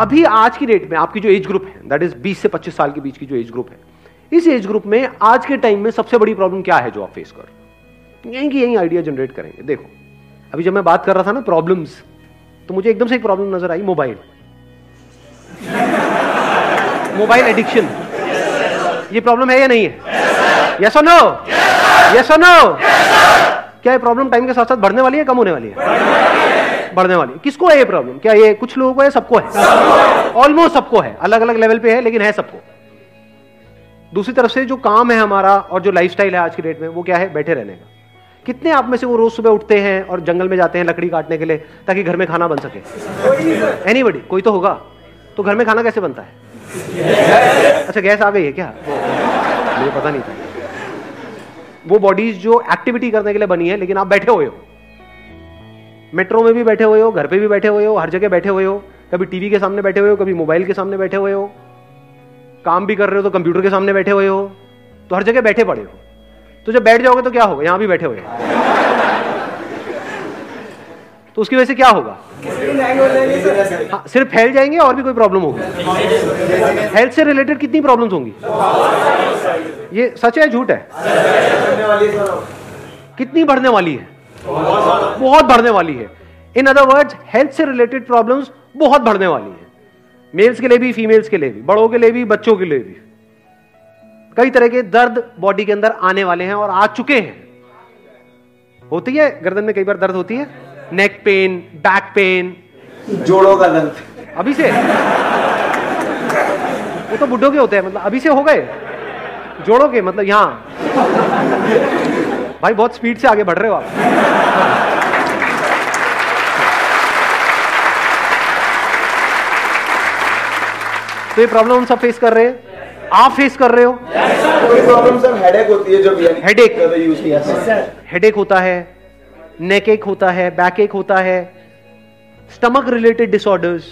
अभी आज की डेट में आपकी जो एज ग्रुप है दैट इज़ 20 से 25 साल के बीच की जो एज ग्रुप है, इस एज ग्रुप में आज के टाइम में सबसे बड़ी प्रॉब्लम क्या है जो आप फेस कर यहीं की यहीं आइडिया जनरेट करेंगे। देखो, अभी जब मैं बात कर रहा था ना प्रॉब्लम्स तो मुझे एकदम से एक प्रॉब्लम नज़र आई मोबाइल मोबाइल एडिक्शन ये प्रॉब्लम है या नहीं है? यस और नो यस और नो क्या ये प्रॉब्लम टाइम के साथ साथ बढ़ने वाली है कम होने वाली है? बढ़ने वाली किसको है ये प्रॉब्लम क्या ये कुछ लोगों को है? सबको है। ऑलमोस्ट सबको है। अलग अलग लेवल पे है, लेकिन है सबको। दूसरी तरफ़ से जो काम है हमारा और जो लाइफस्टाइल है आज की डेट में, वो क्या है? बैठे रहने का। कितने आप में से वो रोज सुबह उठते हैं और जंगल में जाते हैं लकड़ी काटने के लिए, ताकि घर में खाना बन सके? एनी कोई तो होगा। तो घर में खाना कैसे बनता है? अच्छा गैस आ गई है क्या? मुझे पता नहीं था। वो बॉडीज जो एक्टिविटी करने के लिए बनी है, लेकिन आप बैठे हुए हो। मेट्रो में भी बैठे हुए हो घर पे भी बैठे हुए हो हर जगह बैठे हुए हो कभी टीवी के सामने बैठे हुए हो कभी मोबाइल के सामने बैठे हुए हो काम भी कर रहे हो तो कंप्यूटर के सामने बैठे हुए हो तो हर जगह बैठे पड़े हो। तो जब बैठ जाओगे तो क्या होगा? यहाँ भी बैठे हुए तो उसकी वजह से क्या होगा? हाँ, सिर्फ़ फैल जाएँगे और भी कोई प्रॉब्लम होगी। हेल्थ से रिलेटेड कितनी प्रॉब्लम्स होंगी? ये सच है झूठ है? कितनी बढ़ने वाली है? बहुत बढ़ने वाली है। इन अदर वर्ड्स हेल्थ से रिलेटेड प्रॉब्लम्स बहुत बढ़ने वाली है। मेल्स के लिए भी फीमेल्स के लिए भी बड़ों के लिए भी बच्चों के लिए भी। कई तरह के दर्द बॉडी के अंदर आने वाले हैं और आ चुके हैं। होती है? गर्दन में कई बार दर्द होती है? नेक पेन बैक पेन जोड़ों का दर्द। अभी से? वो तो बुढ़ों के होते हैं मतलब अभी से हो गए। जोड़ों के मतलब यहाँ। भाई बहुत स्पीड से आगे बढ़ रहे हो आप। तो ये प्रॉब्लम हम सब फेस कर रहे हैं। आप फेस कर रहे हो। कोई प्रॉब्लम सर हेडेक होती है जो हेडेक यूज़ किया। हेडेक होता है नेक एक होता है बैक एक होता है stomach related disorders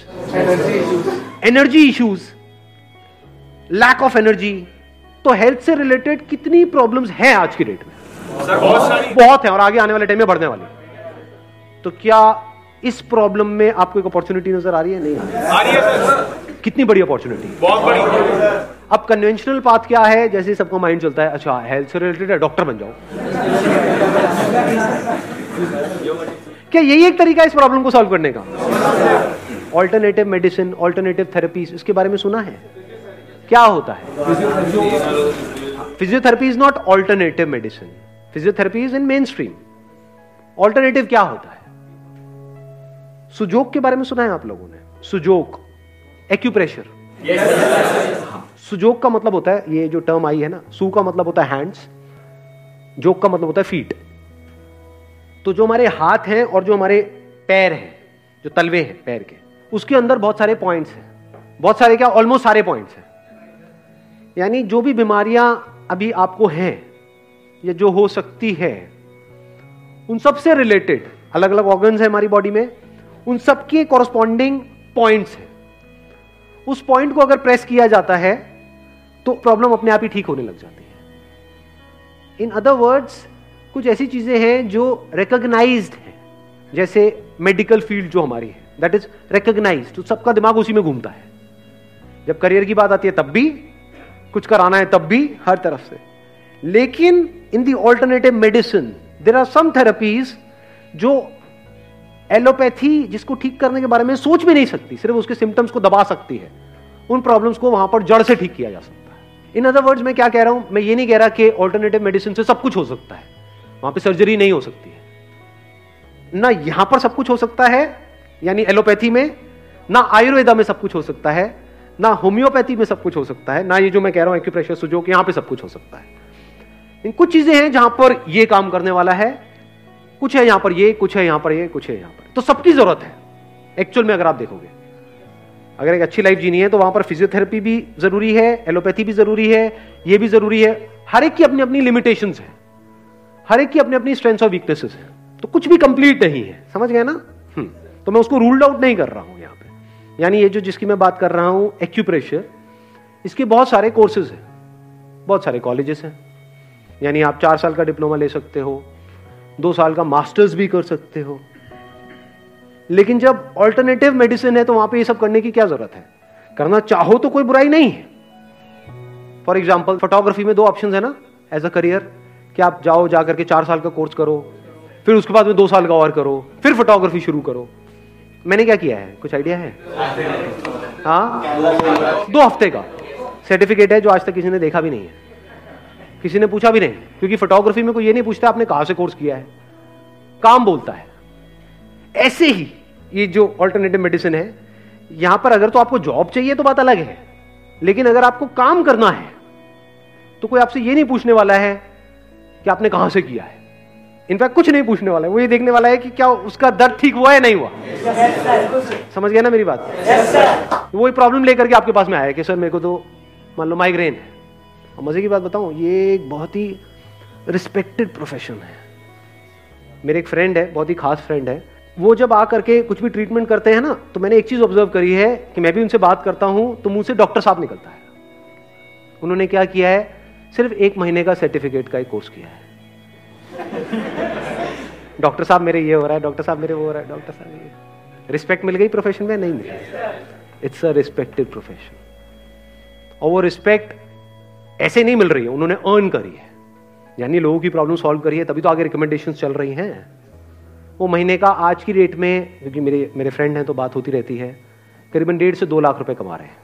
energy issues lack of energy तो हेल्थ से रिलेटेड कितनी प्रॉब्लम्स हैं आज की डेट में? बहुत है और आगे आने वाले टाइम में बढ़ने वाली तो क्या इस प्रॉब्लम में आपको एक अपॉर्चुनिटी नज़र आ रही है? नहीं आ रही। है सर कितनी बड़ी अपॉर्चुनिटी बहुत बड़ी। अब कन्वेंशनल पाथ क्या है? जैसे सबको माइंड चलता है अच्छा हेल्थ से रिलेटेड है डॉक्टर बन जाओ। क्या यही एक तरीका है इस प्रॉब्लम को सॉल्व करने का? ऑल्टरनेटिव मेडिसिन ऑल्टरनेटिव थेरेपीज इसके बारे में सुना है? क्या होता है? Physiotherapy is not alternative medicine physiotherapy is in main stream alternative क्या होता है? सुजोक के बारे में सुना है आप लोगों ने? सुजोक एक्यूप्रेशर सुजोक का मतलब होता है ये जो टर्म आई है ना सू का मतलब होता है हैंड्स जोक का मतलब होता है फीट तो जो हमारे हाथ हैं और जो हमारे पैर हैं जो तलवे हैं पैर के उसके अंदर बहुत सारे पॉइंट्स हैं. बहुत सारे क्या? ऑलमोस्ट सारे पॉइंट्स हैं. यानी जो भी बीमारियाँ अभी आपको हैं या जो हो सकती है, उन सबसे रिलेटेड अलग अलग ऑर्गन्स है हमारी बॉडी में, उन सबके कॉरस्पॉन्डिंग पॉइंट्स हैं। उस पॉइंट को अगर प्रेस किया जाता है तो प्रॉब्लम अपने आप ही ठीक होने लग जाती है। इन अदर वर्ड्स कुछ ऐसी चीज़ें हैं जो रिकॉग्नाइज्ड है, जैसे मेडिकल फ़ील्ड जो हमारी है दैट इज़ रिकॉग्नाइज तो सबका दिमाग उसी में घूमता है। जब करियर की बात आती है, तब भी, कुछ कराना है, तब भी, हर तरफ़ से। लेकिन in the alternative medicine there are some therapies जो एलोपैथी जिसको ठीक करने के बारे में सोच भी नहीं सकती, सिर्फ़ उसके सिम्टम्स को दबा सकती है। उन प्रॉब्लम्स को वहाँ पर जड़ से ठीक किया जा सकता है। इन अदर वर्ड्स मैं क्या कह रहा हूँ? मैं ये नहीं कह रहा कि ऑल्टरनेटिव मेडिसिन से सब कुछ हो सकता है। वहाँ पे सर्जरी नहीं हो सकती है। ना यहाँ पर सब कुछ हो सकता है, यानी एलोपैथी में, ना आयुर्वेदा में सब कुछ हो सकता है, ना होम्योपैथी में सब कुछ हो सकता है, ना ये जो मैं कह रहा हूँ एक्यूप्रेशर सुजोक यहाँ पे सब कुछ हो सकता है। इन कुछ चीज़ें हैं जहाँ पर ये काम करने वाला है। कुछ है यहाँ पर ये कुछ है यहाँ पर ये कुछ है यहाँ पर। तो सबकी ज़रूरत है। एक्चुअल में अगर आप देखोगे अगर एक अच्छी लाइफ जीनी है तो वहाँ पर फिजियोथेरेपी भी ज़रूरी है एलोपैथी भी ज़रूरी है ये भी ज़रूरी है। हर एक की अपनी अपनी लिमिटेशन है। हर एक की अपनी अपनी स्ट्रेंथ और वीकनेसेस है। तो कुछ भी कंप्लीट नहीं है। समझ गए ना? हम्म, तो मैं उसको रूल्ड आउट नहीं कर रहा हूँ यहाँ पे। यानी ये जो जिसकी मैं बात कर रहा हूँ एक्यूप्रेशर इसके बहुत सारे कोर्सेज हैं। बहुत सारे कॉलेजेस हैं। यानी आप चार साल का डिप्लोमा ले सकते हो, दो साल का मास्टर्स भी कर सकते हो। लेकिन जब ऑल्टरनेटिव मेडिसिन है तो वहाँ पे ये सब करने की क्या ज़रूरत है? करना चाहो तो कोई बुराई नहीं है। फॉर एग्ज़ाम्पल फोटोग्राफी में दो ऑप्शन है ना एज अ करियर कि आप जाओ, जाकर के चार साल का कोर्स करो, फिर उसके बाद में दो साल का और करो, फिर फोटोग्राफी शुरू करो। मैंने क्या किया है? कुछ आइडिया है? हाँ? दो हफ़्ते का। सर्टिफिकेट है जो आज तक किसी ने देखा भी नहीं है। किसी ने पूछा भी नहीं क्योंकि फोटोग्राफी में कोई ये नहीं पूछता आपने कहाँ से कोर्स किया है। काम बोलता है। ऐसे ही ये जो ऑल्टरनेटिव मेडिसिन है यहाँ पर अगर तो आपको जॉब चाहिए तो बात अलग है लेकिन अगर आपको काम करना है तो कोई आपसे ये नहीं पूछने वाला है कि आपने कहाँ से किया है। इनफैक्ट कुछ नहीं पूछने वाला है वो ये देखने वाला है कि क्या उसका दर्द ठीक हुआ या नहीं हुआ। समझ गया ना मेरी बात? वो प्रॉब्लम लेकर के आपके पास में आया कि सर मेरे को तो मान लो माइग्रेन है। और मज़े की बात बताऊँ, ये एक बहुत ही रिस्पेक्टेड प्रोफेशन है। मेरे एक फ्रेंड है, बहुत ही खास फ्रेंड है। वो जब आ करके कुछ भी ट्रीटमेंट करते हैं ना तो मैंने एक चीज़ ऑब्ज़र्व करी है कि मैं भी उनसे बात करता हूँ तो मुँह से डॉक्टर साहब निकलता है। उन्होंने क्या किया है, सिर्फ़ एक महीने का सर्टिफिकेट का एक कोर्स किया है। डॉक्टर साहब मेरे ये हो रहा है डॉक्टर साहब मेरे वो हो रहा है डॉक्टर साहब रिस्पेक्ट मिल गई प्रोफेशन में? नहीं मिली। इट्स अ रिस्पेक्टेड प्रोफेशन और वो रिस्पेक्ट ऐसे नहीं मिल रही है उन्होंने अर्न करी है। यानी लोगों की प्रॉब्लम सॉल्व करी है, तभी तो आगे रिकमेंडेशन चल रही हैं। वो महीने का आज की रेट में, क्योंकि मेरे मेरे फ्रेंड हैं तो बात होती रहती है, करीबन डेढ़ से दो लाख रुपए कमा रहे हैं।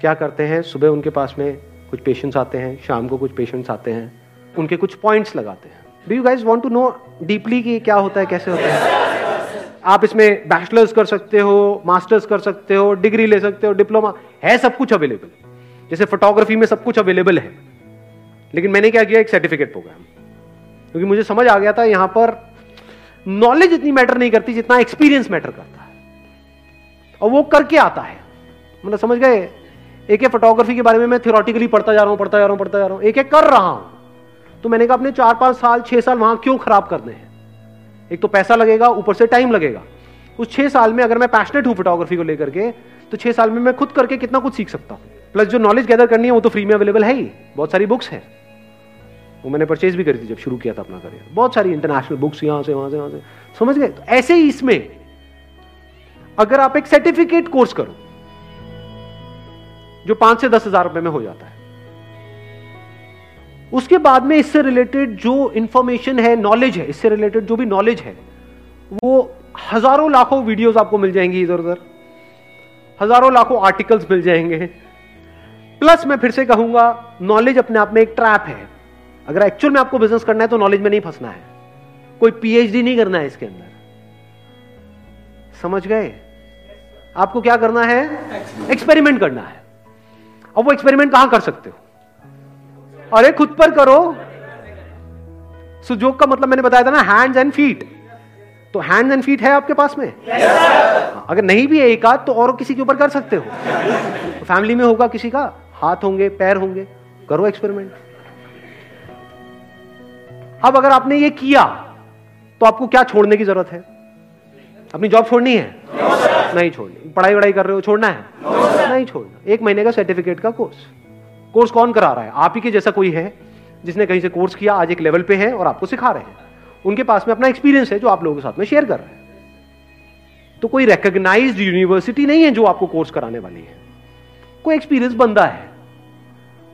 क्या करते हैं? सुबह उनके पास में कुछ पेशेंट्स आते हैं, शाम को कुछ पेशेंट्स आते हैं, उनके कुछ पॉइंट्स लगाते हैं। Do you guys want to know deeply कि क्या होता है, कैसे होता है? आप इसमें बैचलर्स कर सकते हो मास्टर्स कर सकते हो डिग्री ले सकते हो डिप्लोमा है सब कुछ अवेलेबल जैसे फोटोग्राफी में सब कुछ अवेलेबल है। लेकिन मैंने क्या किया, एक सर्टिफिकेट प्रोग्राम क्योंकि मुझे समझ आ गया था यहाँ पर नॉलेज इतनी मैटर नहीं करती जितना एक्सपीरियंस मैटर करता है। और वो करके आता है। मतलब समझ गए? एक एक फोटोग्राफी के बारे में मैं थियोरटिकली पढ़ता जा रहा हूँ, पढ़ता जा रहा हूँ, पढ़ता जा रहा हूँ। एक एक कर रहा हूँ। तो मैंने कहा, अपने चार पाँच साल, छह साल वहाँ क्यों खराब करने हैं? एक तो पैसा लगेगा, ऊपर से टाइम लगेगा। उस छह साल में अगर मैं पैशनेट हूँ फोटोग्राफी को लेकर के तो छह साल में मैं खुद करके कितना कुछ सीख सकता हूँ। प्लस जो नॉलेज गैदर करनी है, वो तो फ्री में अवेलेबल है ही। बहुत सारी बुक्स है। वो मैंने परचेज भी करी थी जब शुरू किया था अपना करियर बहुत सारी इंटरनेशनल बुक्स यहाँ से, वहाँ से वहाँ से। समझ गए? तो ऐसे ही इसमें, अगर आप एक सर्टिफिकेट कोर्स करो, जो पाँच से दस हज़ार रुपए में हो जाता है, उसके बाद में इससे रिलेटेड जो इंफॉर्मेशन है नॉलेज है, इससे रिलेटेड जो भी नॉलेज है, वो हज़ारों लाखों वीडियोस आपको मिल जाएँगी इधर उधर हज़ारों लाखों आर्टिकल्स मिल जाएँगे। प्लस मैं फिर से कहूँगा नॉलेज अपने आप में एक ट्रैप है। अगर एक्चुअल में आपको बिज़नेस करना है तो नॉलेज में नहीं फंसना है। कोई पीएचडी नहीं करना है इसके अंदर। समझ गए? आपको क्या करना है? एक्सपेरिमेंट करना है। अब वो एक्सपेरिमेंट कहाँ कर सकते हो? अरे खुद पर करो। सुजोग का मतलब मैंने बताया था ना हैंड्स एंड फीट तो हैंड्स एंड फीट है आपके पास में? Yes, अगर नहीं भी है एक आध तो और किसी के ऊपर कर सकते हो। तो फैमिली में होगा किसी का? हाथ होंगे पैर होंगे करो एक्सपेरिमेंट अब अगर आपने ये किया तो आपको क्या छोड़ने की ज़रूरत है? अपनी जॉब छोड़नी है? no, नहीं छोड़नी। पढ़ाई वढ़ाई कर रहे हो छोड़ना है? no, नहीं छोड़ना। एक महीने का सर्टिफिकेट का कोर्स कोर्स कौन करा रहा है? आप ही के जैसा कोई है जिसने कहीं से कोर्स किया आज एक लेवल पे है और आपको सिखा रहे हैं। उनके पास में अपना एक्सपीरियंस है जो आप लोगों के साथ में शेयर कर रहे हैं। तो कोई रिकग्नाइज्ड यूनिवर्सिटी नहीं है जो आपको कोर्स कराने वाली है। कोई एक्सपीरियंस बंदा है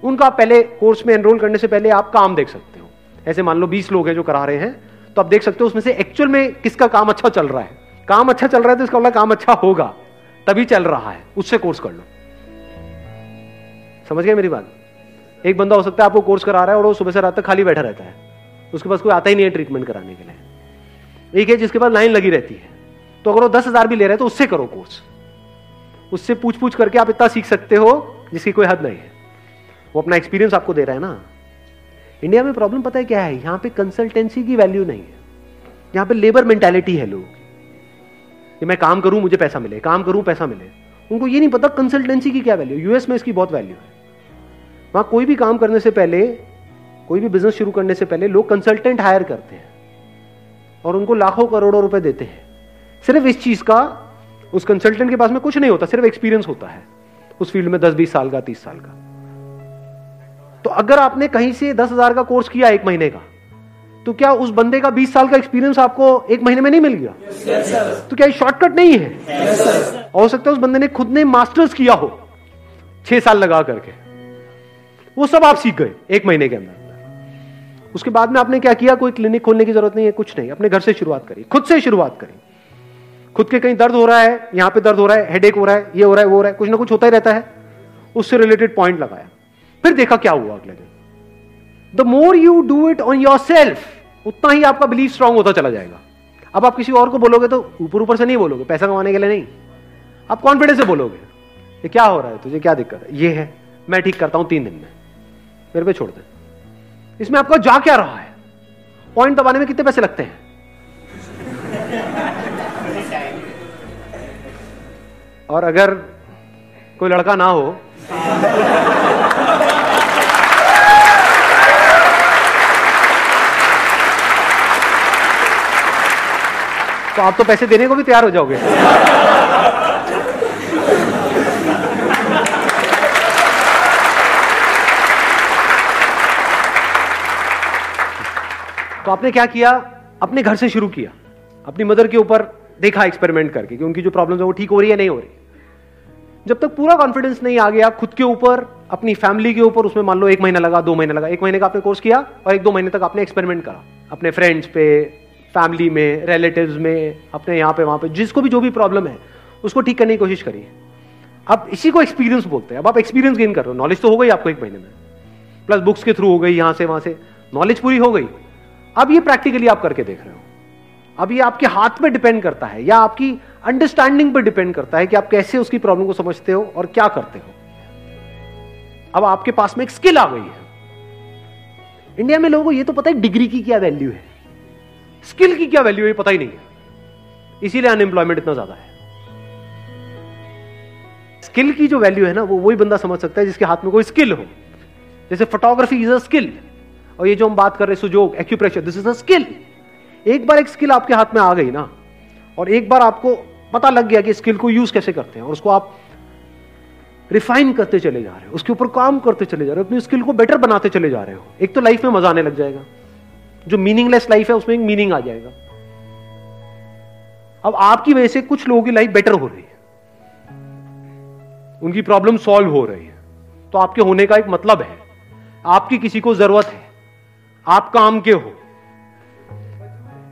उनका पहले कोर्स में एनरोल करने से पहले आप काम देख सकते हो। ऐसे मान लो 20 लोग हैं जो करा रहे हैं तो आप देख सकते हो उसमें से एक्चुअल में किसका काम अच्छा चल रहा है। काम अच्छा चल रहा है तो इसका काम अच्छा होगा, तभी चल रहा है, उससे कोर्स कर लो। समझ गए मेरी बात? एक बंदा हो सकता है आपको कोर्स करा रहा है और वो सुबह से रात तक खाली बैठा रहता है। उसके पास कोई आता ही नहीं है ट्रीटमेंट कराने के लिए। एक है जिसके पास लाइन लगी रहती है। तो अगर वो दस हज़ार भी ले रहे हैं तो उससे करो कोर्स उससे पूछ पूछ करके आप इतना सीख सकते हो, जिसकी कोई हद नहीं है। वो अपना एक्सपीरियंस आपको दे रहा है ना। इंडिया में प्रॉब्लम पता है क्या है? यहाँ पे कंसल्टेंसी की वैल्यू नहीं है। यहाँ पे लेबर मेंटेलिटी है लोग। कि मैं काम करूँ, मुझे पैसा मिले। काम करूँ, पैसा मिले। उनको ये नहीं पता कंसल्टेंसी की क्या वैल्यू यूएस में इसकी बहुत वैल्यू है। वहाँ कोई भी काम करने से पहले, कोई भी बिज़नेस शुरू करने से पहले लोग कंसल्टेंट हायर करते हैं। और उनको लाखों करोड़ों रुपए देते हैं। सिर्फ़ इस चीज़ का, उस कंसल्टेंट के पास में कुछ नहीं होता। सिर्फ़ एक्सपीरियंस होता है। उस फ़ील्ड में दस, बीस साल का, तीस साल का। तो अगर आपने कहीं से दस हज़ार का कोर्स किया एक महीने का तो क्या उस बंदे का 20 साल का एक्सपीरियंस आपको एक महीने में नहीं मिल गया? Yes, तो क्या ये शॉर्टकट नहीं है? Yes, हो सकता है उस बंदे ने खुद ने मास्टर्स किया हो छह साल लगा करके। वो सब आप सीख गए एक महीने के अंदर। उसके बाद में आपने क्या किया? कोई क्लिनिक खोलने की ज़रूरत नहीं है कुछ नहीं। अपने घर से शुरुआत करी खुद से शुरुआत करी। खुद के कहीं दर्द हो रहा है यहाँ पे दर्द हो रहा है हेडेक हो रहा है ये हो रहा है वो हो रहा है कुछ ना कुछ होता ही रहता है। उससे रिलेटेड पॉइंट लगाया। फिर देखा क्या हुआ अगले दिन। The more you do it on yourself उतना ही आपका बिलीव स्ट्रांग होता चला जाएगा। अब आप किसी और को बोलोगे तो ऊपर ऊपर से नहीं बोलोगे, पैसा कमाने के लिए नहीं। आप कॉन्फिडेंस से बोलोगे, ये क्या हो रहा है तुझे, क्या दिक्कत है? ये है, मैं ठीक करता हूँ तीन दिन में। मेरे पे छोड़ दे। इसमें आपका जा क्या रहा है? पॉइंट दबाने में कितने पैसे लगते हैं? और अगर कोई लड़का ना हो तो आप तो पैसे देने को भी तैयार हो जाओगे। तो आपने क्या किया? अपने घर से शुरू किया। अपनी मदर के ऊपर देखा एक्सपेरिमेंट करके कि उनकी जो प्रॉब्लम है वो ठीक हो रही है, नहीं हो रही। जब तक पूरा कॉन्फिडेंस नहीं आ गया, खुद के ऊपर, अपनी फैमिली के ऊपर, उसमें मान लो एक महीना लगा, दो महीना लगा, एक महीने का आपने कोर्स किया और एक दो महीने तक आपने एक्सपेरिमेंट करा। अपने फ्रेंड्स पे फैमिली में रिलेटिव्स में, अपने यहाँ पे, वहाँ पे, जिसको भी जो भी प्रॉब्लम है, उसको ठीक करने की कोशिश करिए। अब इसी को एक्सपीरियंस बोलते हैं। अब आप एक्सपीरियंस गेन कर रहे हो। नॉलेज तो हो गई आपको एक महीने में। प्लस बुक्स के थ्रू हो गई, यहाँ से, वहाँ से। नॉलेज पूरी हो गई। अब ये प्रैक्टिकली आप करके देख रहे हो। अब ये आपके हाथ में डिपेंड करता है, या आपकी अंडरस्टैंडिंग पर डिपेंड करता है कि आप कैसे उसकी प्रॉब्लम को समझते हो और क्या करते हो। अब आपके पास में एक स्किल आ गई है। इंडिया में लोगों को ये तो पता है डिग्री की क्या वैल्यू है। स्किल की क्या वैल्यू है पता ही नहीं है। इसीलिए अनएम्प्लॉयमेंट इतना ज़्यादा है। स्किल की जो वैल्यू है ना, वो वही बंदा समझ सकता है जिसके हाथ में कोई स्किल हो। जैसे फोटोग्राफी इज़ अ स्किल और ये जो हम बात कर रहे हैं, Su Jok acupressure this is a skill एक बार एक स्किल आपके हाथ में आ गई ना, और एक बार आपको पता लग गया कि स्किल को यूज़ कैसे करते हैं, और उसको आप रिफाइन करते चले जा रहे हो, उसके ऊपर काम करते चले जा रहे हो, अपनी स्किल को बेटर बनाते चले जा रहे हो। एक तो लाइफ में मज़ा आने लग जाएगा। जो मीनिंगलेस लाइफ है, उसमें एक मीनिंग आ जाएगा। अब आपकी वजह से कुछ लोगों की लाइफ बेटर हो रही है। उनकी प्रॉब्लम सॉल्व हो रही है। तो आपके होने का एक मतलब है, आपकी किसी को ज़रूरत है, आप काम के हो।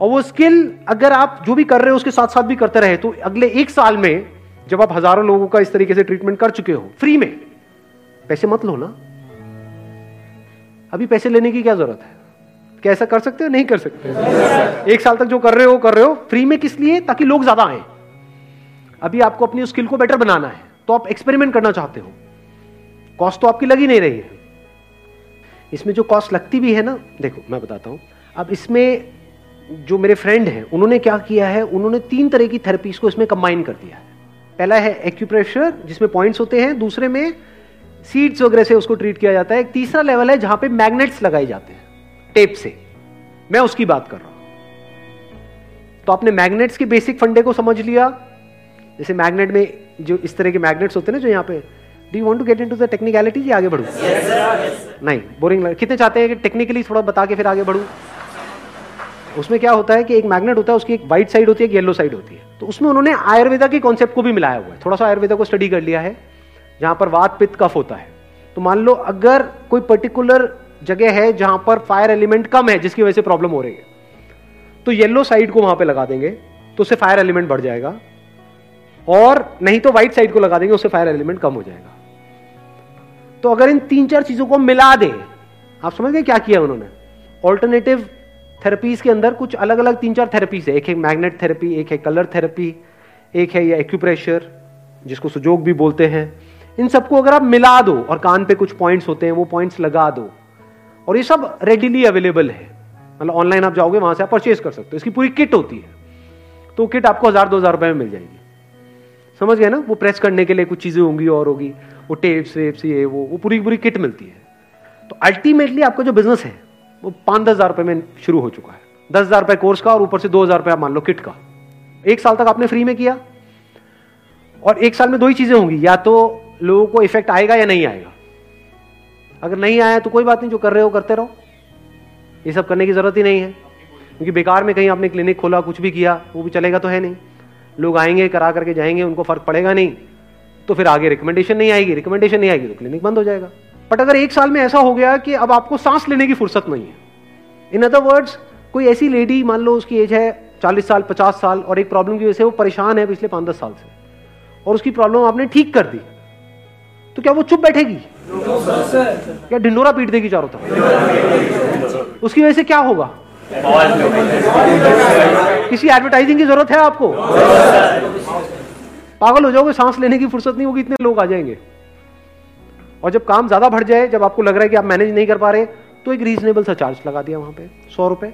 और वो स्किल अगर आप जो भी कर रहे हो, उसके साथ साथ भी करते रहे तो अगले एक साल में जब आप हज़ारों लोगों का इस तरीके से ट्रीटमेंट कर चुके हो फ्री में, पैसे मत लो ना। अभी पैसे लेने की क्या ज़रूरत है? क्या ऐसा कर सकते हो, नहीं कर सकते एक साल तक जो कर रहे हो कर रहे हो। फ्री में किस लिए? ताकि लोग ज़्यादा आए। अभी आपको अपनी स्किल को बेटर बनाना है। तो आप एक्सपेरिमेंट करना चाहते हो। कॉस्ट तो आपकी लगी नहीं रही है। इसमें जो कॉस्ट लगती भी है ना, देखो, मैं बताता हूँ। अब इसमें जो मेरे फ्रेंड हैं, उन्होंने क्या किया है? उन्होंने तीन तरह की थेरेपीज को इसमें कंबाइन कर दिया है। पहला है एक्यूप्रेशर जिसमें पॉइंट्स होते हैं। दूसरे में सीड्स वगैरह से उसको ट्रीट किया जाता है। एक तीसरा लेवल है जहाँ पे मैग्नेट्स लगाए जाते हैं। टेप से। मैं उसकी बात कर रहा हूँ। तो आपने मैग्नेट्स के बेसिक फंडे को समझ लिया? जैसे मैग्नेट में जो इस तरह के मैग्नेट्स होते हैं ना जो यहाँ पे do you want to get into the technicality आगे बढ़ू? Yes, नहीं बोरिंग लग कितने चाहते हैं कि टेक्निकली थोड़ा बता के फिर आगे बढ़ू? उसमें क्या होता है कि एक मैग्नेट होता है उसकी एक व्हाइट साइड होती है एक येलो साइड होती है। तो उसमें उन्होंने आयुर्वेदा के कॉन्सेप्ट को भी मिलाया हुआ है। थोड़ा सा आयुर्वेदा को स्टडी कर लिया है जहाँ पर वात पित्त कफ होता है। तो मान लो अगर कोई पर्टिकुलर जगह है जहाँ पर फायर एलिमेंट कम है, जिसकी वजह से प्रॉब्लम हो रही है। तो येलो साइड को वहाँ पे लगा देंगे तो उससे फायर एलिमेंट बढ़ जाएगा। और नहीं तो व्हाइट साइड को लगा देंगे, उससे फायर एलिमेंट कम हो जाएगा। तो अगर इन तीन चार चीज़ों को मिला दे, आप समझ गए क्या किया उन्होंने? ऑल्टरनेटिव थेरेपीज के अंदर कुछ अलग अलग तीन चार थेरेपीज है। एक है मैग्नेट थेरेपी एक है कलर थेरेपी एक है ये एक्यूप्रेशर जिसको सुजोग भी बोलते हैं। इन सबको अगर आप मिला दो और कान पे कुछ पॉइंट्स होते हैं, वो पॉइंट्स लगा दो और ये सब रेडिली अवेलेबल है। मतलब ऑनलाइन आप जाओगे, वहाँ से आप परचेज कर सकते हो। इसकी पूरी किट होती है। तो किट आपको हज़ार, दो हज़ार रुपए में मिल जाएगी। समझ गए ना? वो प्रेस करने के लिए कुछ चीज़ें होंगी, और होगी। वो टेप्स वेप्स ये, वो वो पूरी पूरी किट मिलती है। तो अल्टीमेटली आपका जो बिज़नेस है, वो पाँच, दस हज़ार रुपए में शुरू हो चुका है। दस हज़ार रुपए कोर्स का और ऊपर से दो हज़ार रुपए आप मान लो किट का। एक साल तक आपने फ्री में किया। और एक साल में दो ही चीज़ें होंगी। या तो लोगों को इफ़ेक्ट आएगा या नहीं आएगा। अगर नहीं आया तो कोई बात नहीं, जो कर रहे हो करते रहो। ये सब करने की ज़रूरत ही नहीं है। क्योंकि बेकार में कहीं आपने क्लिनिक खोला, कुछ भी किया, वो भी चलेगा तो है नहीं। लोग आएँगे, करा करके जाएँगे, उनको फ़र्क पड़ेगा नहीं। तो फिर आगे रिकमेंडेशन नहीं आएगी रिकमेंडेशन नहीं आएगी तो क्लिनिक बंद हो जाएगा। बट अगर एक साल में ऐसा हो गया कि अब आपको सांस लेने की फुर्सत नहीं है। इन अदर वर्ड्स कोई ऐसी लेडी मान लो उसकी एज है चालीस साल, पचास साल, और एक प्रॉब्लम की वजह से वो परेशान है पिछले पाँच दस साल से, और उसकी प्रॉब्लम आपने ठीक कर दी तो क्या वो चुप बैठेगी? क्या ढिंडोरा पीट देगी चारों तरफ़? उसकी वजह से क्या होगा? किसी एडवर्टाइजिंग की ज़रूरत है आपको? पागल हो जाओगे, सांस लेने की फुर्सत नहीं होगी, इतने लोग आ जाएँगे। और जब काम ज़्यादा बढ़ जाए, जब आपको लग रहा है कि आप मैनेज नहीं कर पा रहे तो एक रीजनेबल सा चार्ज लगा दिया वहाँ पे, सौ रुपए।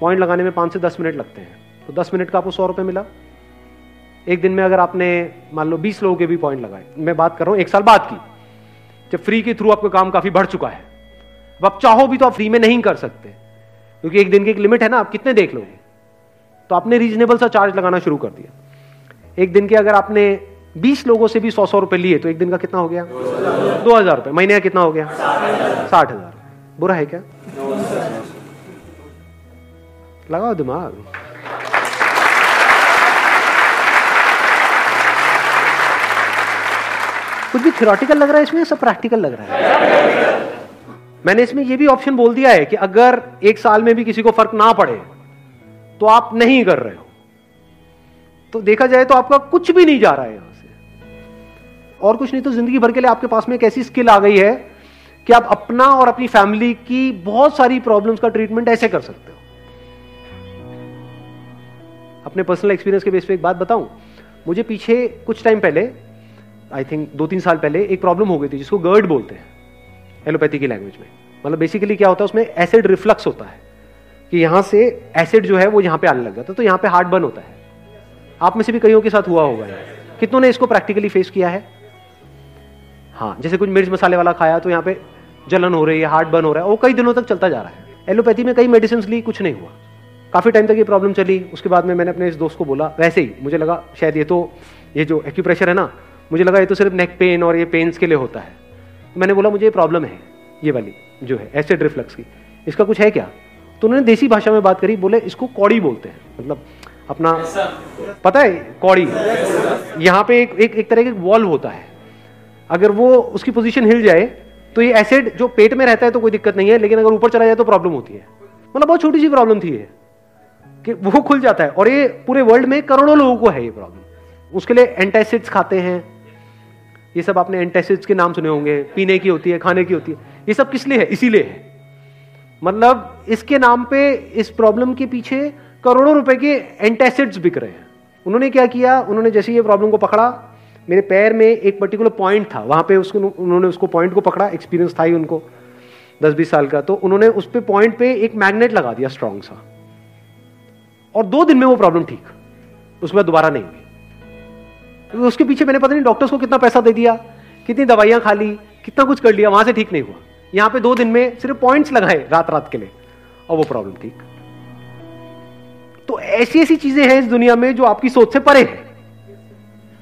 पॉइंट लगाने में पाँच से दस मिनट लगते हैं। तो दस मिनट का आपको सौ रुपए मिला। एक दिन में अगर आपने, मान लो बीस लोगों के भी पॉइंट लगाए, मैं बात कर रहा हूँ, एक साल बाद की। जब फ्री के थ्रू आपका काम काफ़ी बढ़ चुका है। अब आप चाहो भी तो आप फ्री में नहीं कर सकते। क्योंकि एक दिन की एक लिमिट है ना, आप कितने देख लोगे? तो आपने रीजनेबल सा चार्ज लगाना शुरू कर दिया। एक दिन के अगर आपने 20 लोगों से भी सौ सौ रुपए लिए तो एक दिन का कितना हो गया? दो हज़ार रुपए। महीने का कितना हो गया? साठ हज़ार। बुरा है क्या? लगाओ दिमाग। कुछ भी थियोरटिकल लग रहा है इसमें, सब प्रैक्टिकल लग रहा है। मैंने इसमें यह भी ऑप्शन बोल दिया है कि अगर एक साल में भी किसी को फ़र्क ना पड़े तो आप नहीं कर रहे हो। तो देखा जाए तो आपका कुछ भी नहीं जा रहा है यहाँ से। और कुछ नहीं तो ज़िंदगी भर के लिए आपके पास में एक ऐसी स्किल आ गई है कि आप अपना और अपनी फैमिली की बहुत सारी प्रॉब्लम्स का ट्रीटमेंट ऐसे कर सकते हो। अपने पर्सनल एक्सपीरियंस के बेस पे एक बात बताऊँ। मुझे पीछे कुछ टाइम पहले आई थिंक दो तीन साल पहले एक प्रॉब्लम हो गई थी जिसको गर्ड बोलते हैं एलोपैथी की लैंग्वेज में। मतलब बेसिकली क्या होता है, उसमें एसिड रिफ्लक्स होता है, कि यहाँ से एसिड जो है वो यहाँ पे आने लग जाता है तो यहाँ पे हार्ट बर्न होता है। आप में से भी कईयों के साथ हुआ होगा। कितनों ने इसको प्रैक्टिकली फेस किया है? हाँ जैसे कुछ मिर्च मसाले वाला खाया तो यहाँ पे जलन हो रही है हार्ट बर्न हो रहा है, वो कई दिनों तक चलता जा रहा है। एलोपैथी में कई मेडिसिन ली, कुछ नहीं हुआ। काफ़ी टाइम तक ये प्रॉब्लम चली, उसके बाद में मैंने अपने इस दोस्त को बोला, वैसे ही, मुझे लगा शायद ये तो ये जो एक्यूप्रेशर है ना मुझे लगा ये तो सिर्फ़ नेक पेन और ये पेन्स के लिए होता है। मैंने बोला मुझे ये प्रॉब्लम है ये वाली जो है एसिड रिफ्लक्स की। इसका कुछ है क्या? तो उन्होंने देसी भाषा में बात करी बोले इसको कौड़ी बोलते हैं। मतलब अपना पता है कौड़ी? यहाँ पे एक एक, एक तरह का वॉल्व होता है। अगर वो उसकी पोजीशन हिल जाए तो ये एसिड जो पेट में रहता है तो कोई दिक्कत नहीं है लेकिन अगर ऊपर चला जाए तो प्रॉब्लम होती है। मतलब बहुत छोटी सी प्रॉब्लम थी ये कि वो खुल जाता है। और ये पूरे वर्ल्ड में करोड़ों लोगों को है ये प्रॉब्लम उसके लिए एंटासिड्स खाते हैं ये सब आपने एंटेसिड्स के नाम सुने होंगे, पीने की होती है, खाने की होती है। ये सब किस लिए है? इसीलिए है। मतलब इसके नाम पे, इस प्रॉब्लम के पीछे करोड़ों रुपए के एंटेसिड्स बिक रहे हैं। उन्होंने क्या किया? उन्होंने जैसे ये प्रॉब्लम को पकड़ा, मेरे पैर में एक पर्टिकुलर पॉइंट था। वहाँ पे उसको, उन्होंने उसको पॉइंट को पकड़ा एक्सपीरियंस था ही उनको, दस बीस साल का। तो उन्होंने उस पर पॉइंट पे एक मैग्नेट लगा दिया स्ट्रांग सा। और दो दिन में वो प्रॉब्लम ठीक। उसके बाद दोबारा नहीं हुई। उसके पीछे मैंने पता नहीं डॉक्टर्स को कितना पैसा दे दिया, कितनी दवाइयाँ खा ली, कितना कुछ कर लिया, वहाँ से ठीक नहीं हुआ। यहाँ पे दो दिन में सिर्फ़ पॉइंट्स लगाए रात रात के लिए, और वो प्रॉब्लम ठीक। तो ऐसी ऐसी चीज़ें हैं इस दुनिया में जो आपकी सोच से परे है।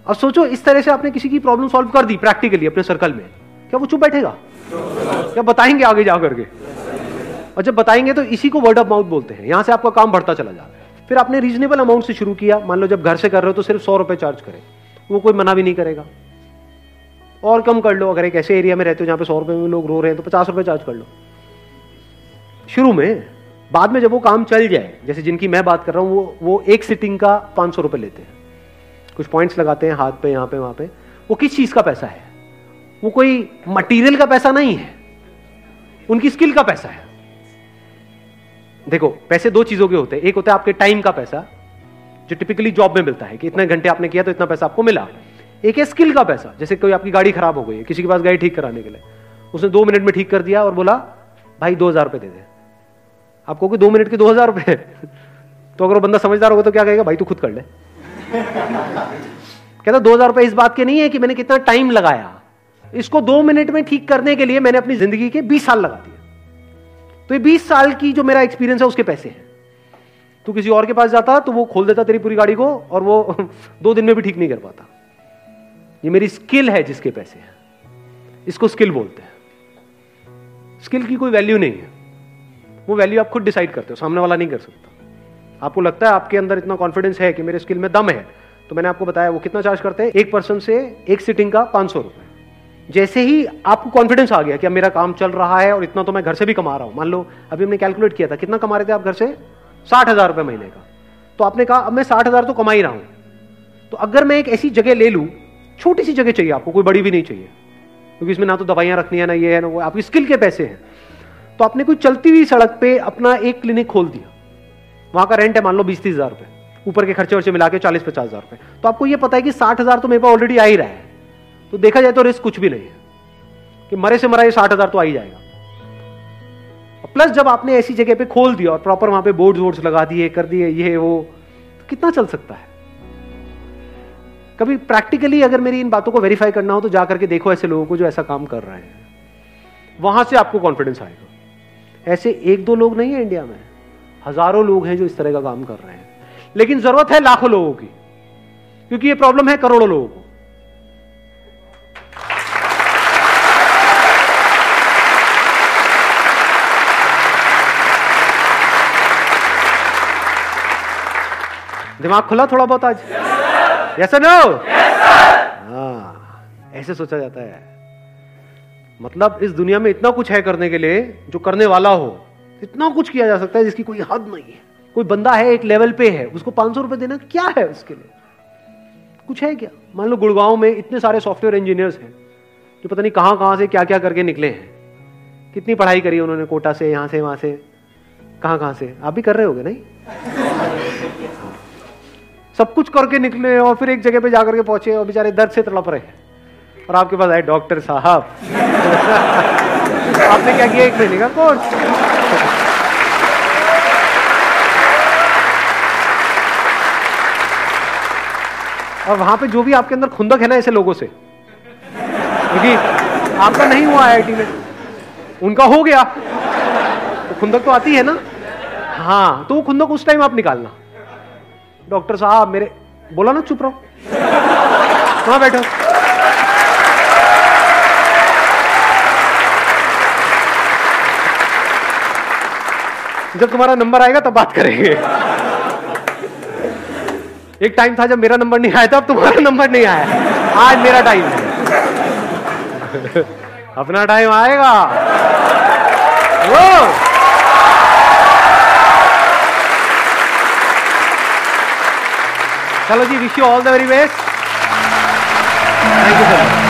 अब सोचो, इस तरह से आपने किसी की प्रॉब्लम सॉल्व कर दी प्रैक्टिकली अपने सर्कल में, क्या वो चुप बैठेगा? क्या बताएँगे आगे जा करके और जब बताएँगे तो इसी को वर्ड ऑफ़ माउथ बोलते हैं, यहाँ से आपका काम बढ़ता चला जा रहा है। फिर आपने रीजनेबल अमाउंट से शुरू किया, मान लो जब घर से कर रहे हो तो सिर्फ़ सौ रुपए चार्ज करें। वो कोई मना भी नहीं करेगा। और कम कर लो, अगर एक ऐसे एरिया में रहते हो जहाँ पे सौ रुपए में लोग रो रहे हैं तो पचास रुपए चार्ज कर लो। शुरू में, बाद में जब वो काम चल जाए, जैसे जिनकी मैं बात कर रहा हूँ, वो वो एक सिटिंग का पाँच सौ रुपए लेते हैं। कुछ पॉइंट्स लगाते हैं, हाथ पे, यहाँ पे, वहाँ पे। वो किस चीज़ का पैसा है? वो कोई मटेरियल का पैसा नहीं है। उनकी स्किल का पैसा है। देखो, पैसे दो चीज़ों के होते हैं। एक होता है आपके टाइम का पैसा जो टिपिकली जॉब में मिलता है, कि इतने घंटे आपने किया तो इतना पैसा आपको मिला। एक है स्किल का पैसा, जैसे कोई आपकी गाड़ी खराब हो गई है, किसी के पास गाड़ी ठीक कराने के लिए। उसने दो मिनट में ठीक कर दिया और बोला, भाई, दो हज़ार रुपए दे दे। आपको दो मिनट के दो हज़ार रुपए तो अगर वो बंदा समझदार होगा तो क्या कहेगा, भाई, तू खुद कर ले। कहता, दो हज़ार रुपए इस बात के नहीं है कि मैंने कितना टाइम लगाया। इसको दो मिनट में ठीक करने के लिए मैंने अपनी ज़िंदगी के बीस साल लगा दिए। तो ये बीस साल की जो मेरा एक्सपीरियंस है, उसके पैसे हैं। तू किसी और के पास जाता तो वो खोल देता तेरी पूरी गाड़ी को और वो दो दिन में भी ठीक नहीं कर पाता। ये मेरी स्किल है जिसके पैसे हैं। इसको स्किल बोलते हैं। स्किल की कोई वैल्यू नहीं है। वो वैल्यू आप खुद डिसाइड करते हो, सामने वाला नहीं कर सकता। आपको लगता है आपके अंदर इतना कॉन्फिडेंस है कि मेरे स्किल में दम है? तो मैंने आपको बताया, वो कितना चार्ज करते हैं? एक पर्सन से एक सिटिंग का पाँच सौ जैसे ही आपको कॉन्फिडेंस आ गया कि अब मेरा काम चल रहा है और इतना तो मैं घर से भी कमा रहा हूँ। मान लो, अभी हमने कैलकुलेट किया था, कितना कमा रहे थे आप घर से? साठ हज़ार रुपए महीने का। तो आपने कहा, अब मैं साठ हज़ार तो कमा ही रहा हूँ। तो अगर मैं एक ऐसी जगह ले लूँ, छोटी सी जगह चाहिए आपको, कोई बड़ी भी नहीं चाहिए, क्योंकि इसमें ना तो दवाइयाँ रखनी है, ना ये है, ना वो आपकी स्किल के पैसे हैं। तो आपने कोई चलती हुई सड़क पे अपना एक क्लिनिक खोल दिया। वहाँ का रेंट है, मान लो बीस तीस हज़ार ऊपर के खर्चे वर्चे मिला के चालीस पचास हज़ार तो आपको ये पता है कि साठ हज़ार तो मेरे पास ऑलरेडी आ ही रहा है। तो देखा जाए तो रिस्क कुछ भी नहीं है। कि मरे से मरा ये साठ हज़ार तो आ ही जाएगा। प्लस जब आपने ऐसी जगह पे खोल दिया और प्रॉपर वहाँ पे बोर्ड वोर्ड्स लगा दिए, कर दिए, ये, वो तो कितना चल सकता है? कभी प्रैक्टिकली अगर मेरी इन बातों को वेरीफाई करना हो तो जाकर के देखो ऐसे लोगों को जो ऐसा काम कर रहे हैं। वहाँ से आपको कॉन्फिडेंस आएगा। ऐसे एक दो लोग नहीं है इंडिया में। हज़ारों लोग हैं जो इस तरह का काम कर रहे हैं। लेकिन ज़रूरत है लाखों लोगों की। क्योंकि ये प्रॉब्लम है करोड़ों लोगों को। दिमाग खुला थोड़ा बहुत आज? यस नो हाँ ऐसे सोचा जाता है। मतलब इस दुनिया में इतना कुछ है करने के लिए, जो करने वाला हो, इतना कुछ किया जा सकता है जिसकी कोई हद नहीं है। कोई बंदा है, एक लेवल पे है, उसको पाँच सौ रुपए देना क्या है उसके लिए? कुछ है क्या? मान लो गुड़गांव में इतने सारे सॉफ्टवेयर इंजीनियर्स हैं, जो पता नहीं कहाँ कहाँ से क्या क्या करके निकले हैं। कितनी पढ़ाई करी उन्होंने, कोटा से, यहाँ से, वहाँ से, कहाँ कहाँ से? आप भी कर रहे होगे, नहीं? सब कुछ करके निकले और फिर एक जगह पे जाकर के पहुँचे और बेचारे दर्द से तड़प रहे और आपके पास आए डॉक्टर साहब। आपने क्या किया एक महीने का कोर्स और वहाँ पे जो भी आपके अंदर खुंदक है ना ऐसे लोगों से, क्योंकि आपका नहीं हुआ आईआईटी में, उनका हो गया। तो खुंदक तो आती है ना? हाँ तो वो खुंदक उस टाइम आप निकालना। डॉक्टर साहब, मेरे, बोला ना चुप रहो। कहाँ बैठो जब तुम्हारा नंबर आएगा तब बात करेंगे। एक टाइम था जब मेरा नंबर नहीं आया था, अब तुम्हारा नंबर नहीं आया। आज मेरा टाइम अपना टाइम आएगा। Kalaji, wish you all the very best. Thank you sir.